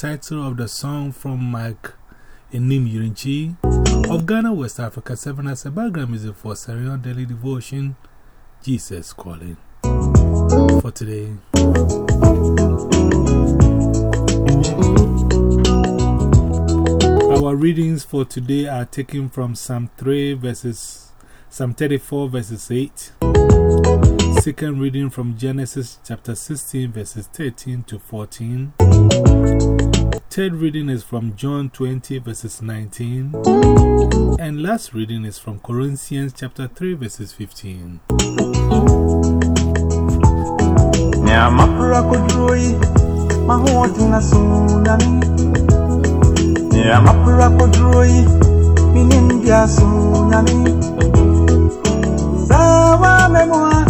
title of the song from Mike Enim Yirinchi of Ghana, West Africa, 7 as a background music for Sarah Young Daily Devotion, Jesus Calling. For today. Our readings for today are taken from Psalm 3 verses, Psalm 34 verses 8. Second reading from Genesis chapter 16 verses 13 to 14. Third reading is from John 20 verses 19. And last reading is from Corinthians chapter 3 verses 15. Sawa memoa Enim mi kwasi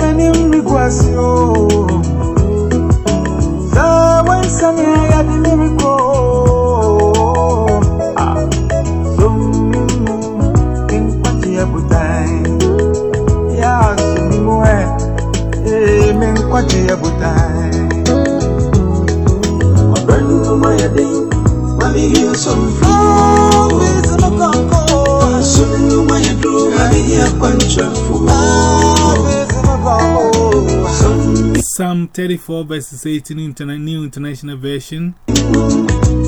Minim dia so pape Sawa memoa Psalm 34 verses 18 interna New International Version.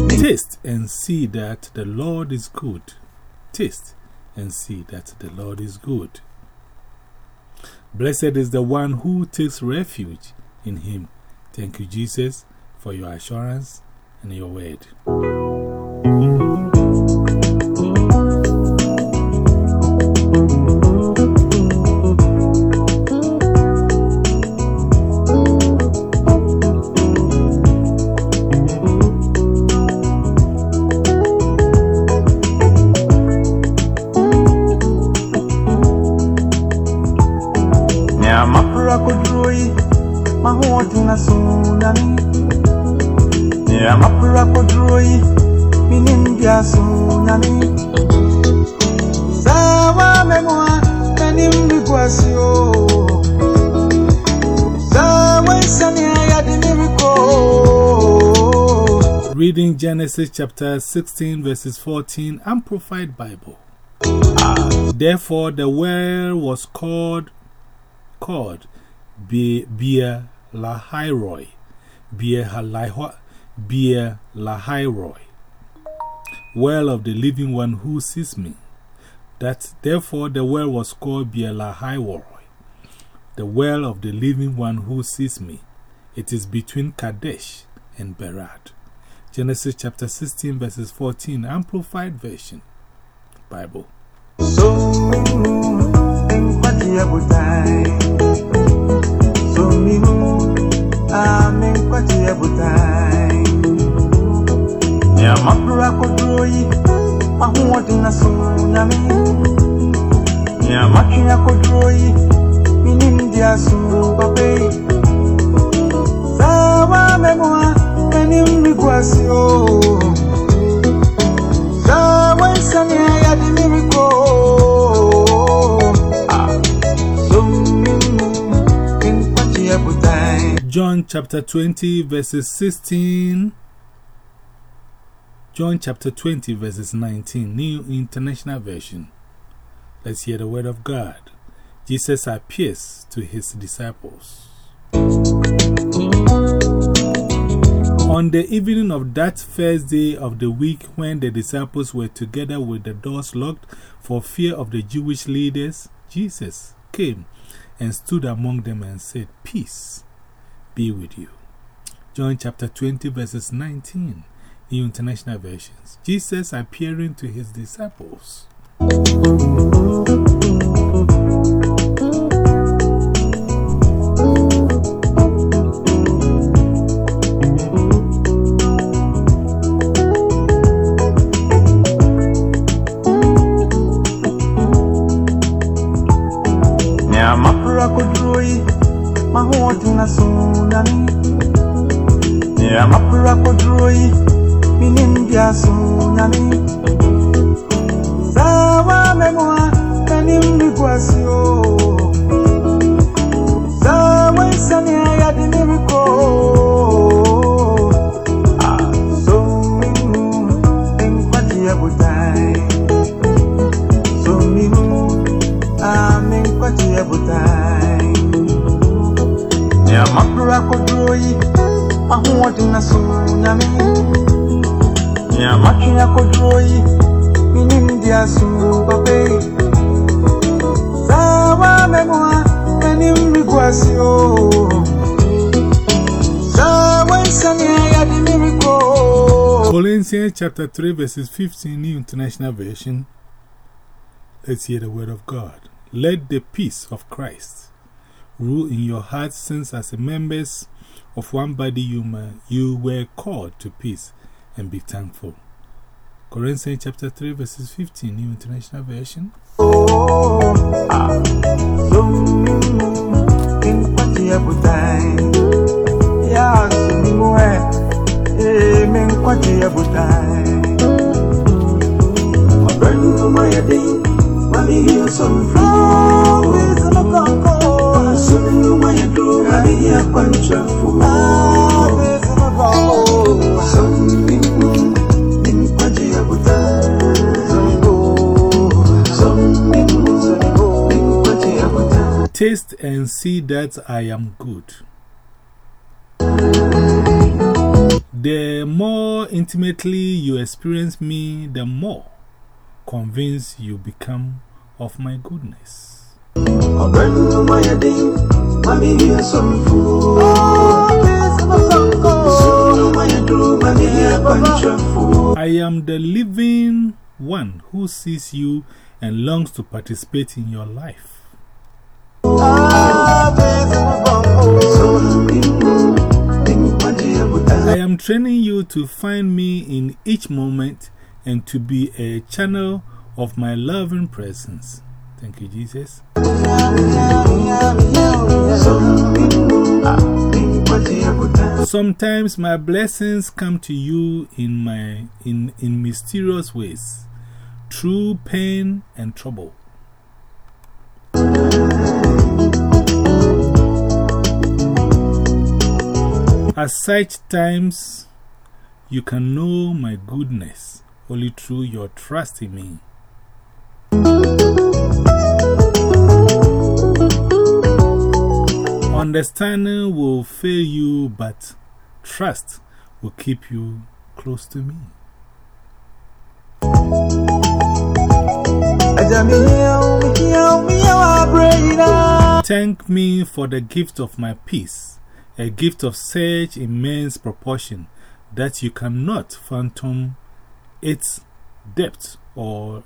Taste and see that the Lord is good. Taste and see that the Lord is good. Blessed is the one who takes refuge in Him. Thank you, Jesus, for your assurance and your word. Reading Genesis chapter 16, verses 14, Amplified Bible. Therefore, the well was called, called Be Beer Lahairoi. Beer Lahairoi. Well of the living one who sees me. That therefore the well was called Beer Lahairoi. The well of the living one who sees me. It is between Kadesh and Bered. Genesis chapter 16, verses 14, Amplified Version. Bible. So. So mingu, ame enkwati ya butai. Ya mapura kodroi, mahuoti na tsunami. Ya matri ya kodroi, minim dia su pape. Sawa memoa, enim miguasio. Sawa isani ya di miriko. So mingu, enkwati ya butai. John chapter 20, verses 16. John chapter 20, verses 19, New International Version. Let's hear the word of God. Jesus appears to his disciples. On the evening of that first day of the week, when the disciples were together with the doors locked for fear of the Jewish leaders, Jesus came and stood among them and said, Peace be with you. John chapter 20, verses 19, New International Versions. Jesus appearing to his disciples. Menim de aso pape saa woamɛmo a m'anim regu ase o saa woansanea yɛde me rekɔ Colossians chapter 3, verses 15, New International Version. Let's hear the word of God. Let the peace of Christ rule in your hearts, since as members of one body you were called to peace, and be thankful. Corinthians chapter 3, verses 15, New International Version. Always on a concord, so you may do, I hear a bunch of. Taste and see that I am good. The more intimately you experience me, the more convinced you become of my goodness. I am the living one who sees you and longs to participate in your life. I am training you to find me in each moment and to be a channel of my loving presence. Thank you, Jesus. Sometimes my blessings come to you in, my, in, in mysterious ways, through pain and trouble. At such times, you can know my goodness only through your trust in me. Understanding will fail you, but trust will keep you close to me. Thank me for the gift of my peace, a gift of such immense proportion that you cannot fathom its depth or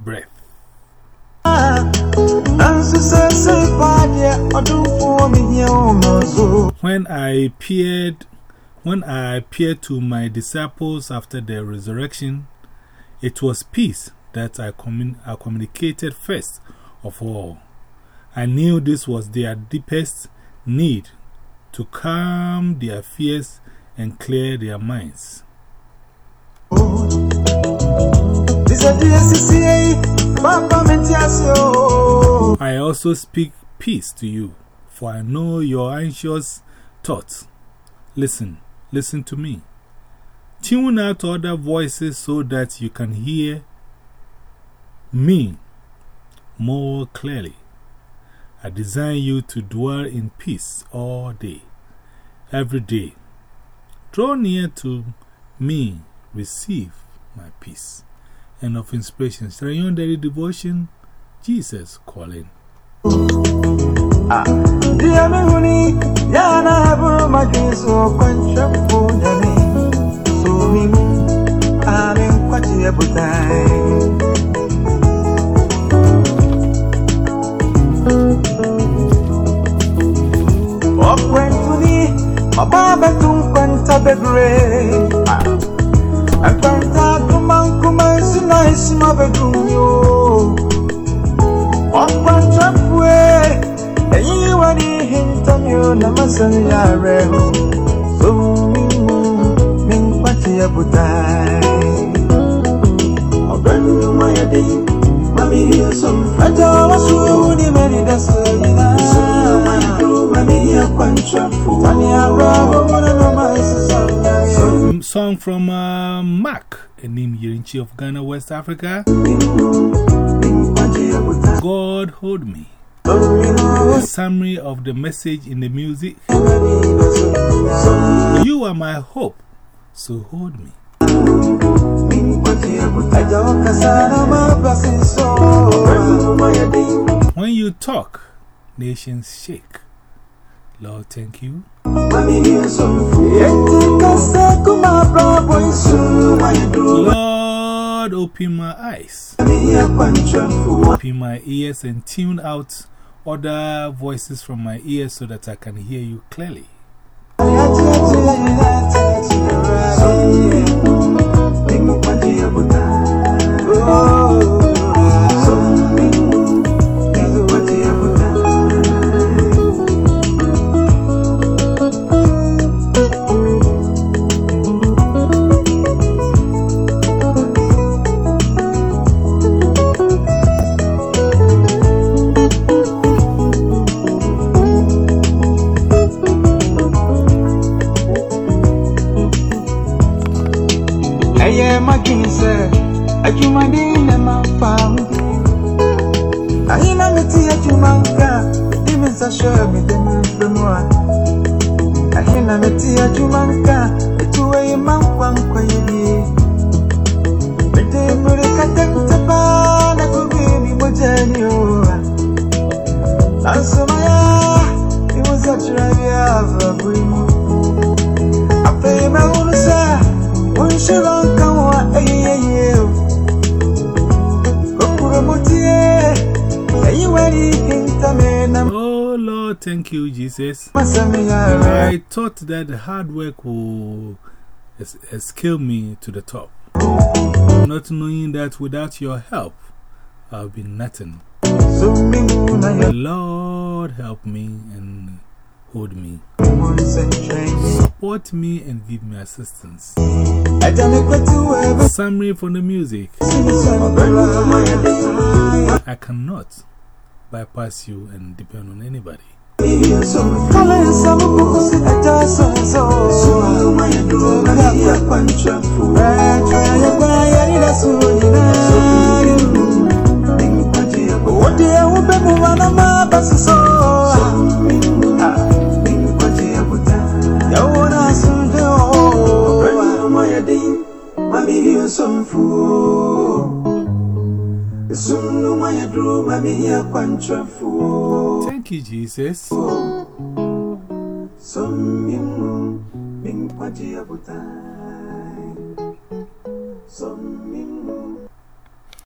breadth. When I appeared, when I appeared to my disciples after their resurrection, it was peace that I, commun I communicated first of all. I knew this was their deepest need to calm their fears and clear their minds. I also speak peace to you, for I know your anxious thoughts. Listen, listen to me. Tune out other voices so that you can hear me more clearly. I design you to dwell in peace all day, every day. Draw near to me, receive my peace. End of inspiration. Sarah Young Daily Devotion, Jesus calling. Ah. Dear hintamyo na masani ya rehu. So mingu, minkwati ya budai. Brand my day, mommy here some Aja wasu ni meri desu yina my do, mommy here quantrafu. Tani abra muna no maisi sanya Song from uh, Mark, a name Yirinchi of Ghana, West Africa. God hold me. A summary of the message in the music. You are my hope, so hold me. When you talk, nations shake. Lord, thank you. Lord, open my eyes, open my ears, and tune out other voices from my ears so that I can hear you clearly. Dimi sa shobi demi bemwa Ahina miti ajumanka Ituwe imankwa nkwa yedi Bide muri katentapa Na kubini mojeni owa Ansumaya Imuza churabia Vabuimu Ape maulusa Unshilon kanwa eyeye Lord, thank you, Jesus. I thought that hard work will scale me to the top. Not knowing that without your help, I'll be nothing. Zumi muna ya Lord, help me and hold me. Support me and give me assistance. Ajame kwetu webe Summary from the music I cannot bypass you and depend on anybody. Kala yasa mukusi Aja sonso Rachwa ya kwa ya nida sunyina Wote ya ube muwana mabasi so Yawona sunde o Mami here some fool. Soon no my drew, mammy here quantrafu. Thank you, Jesus. Some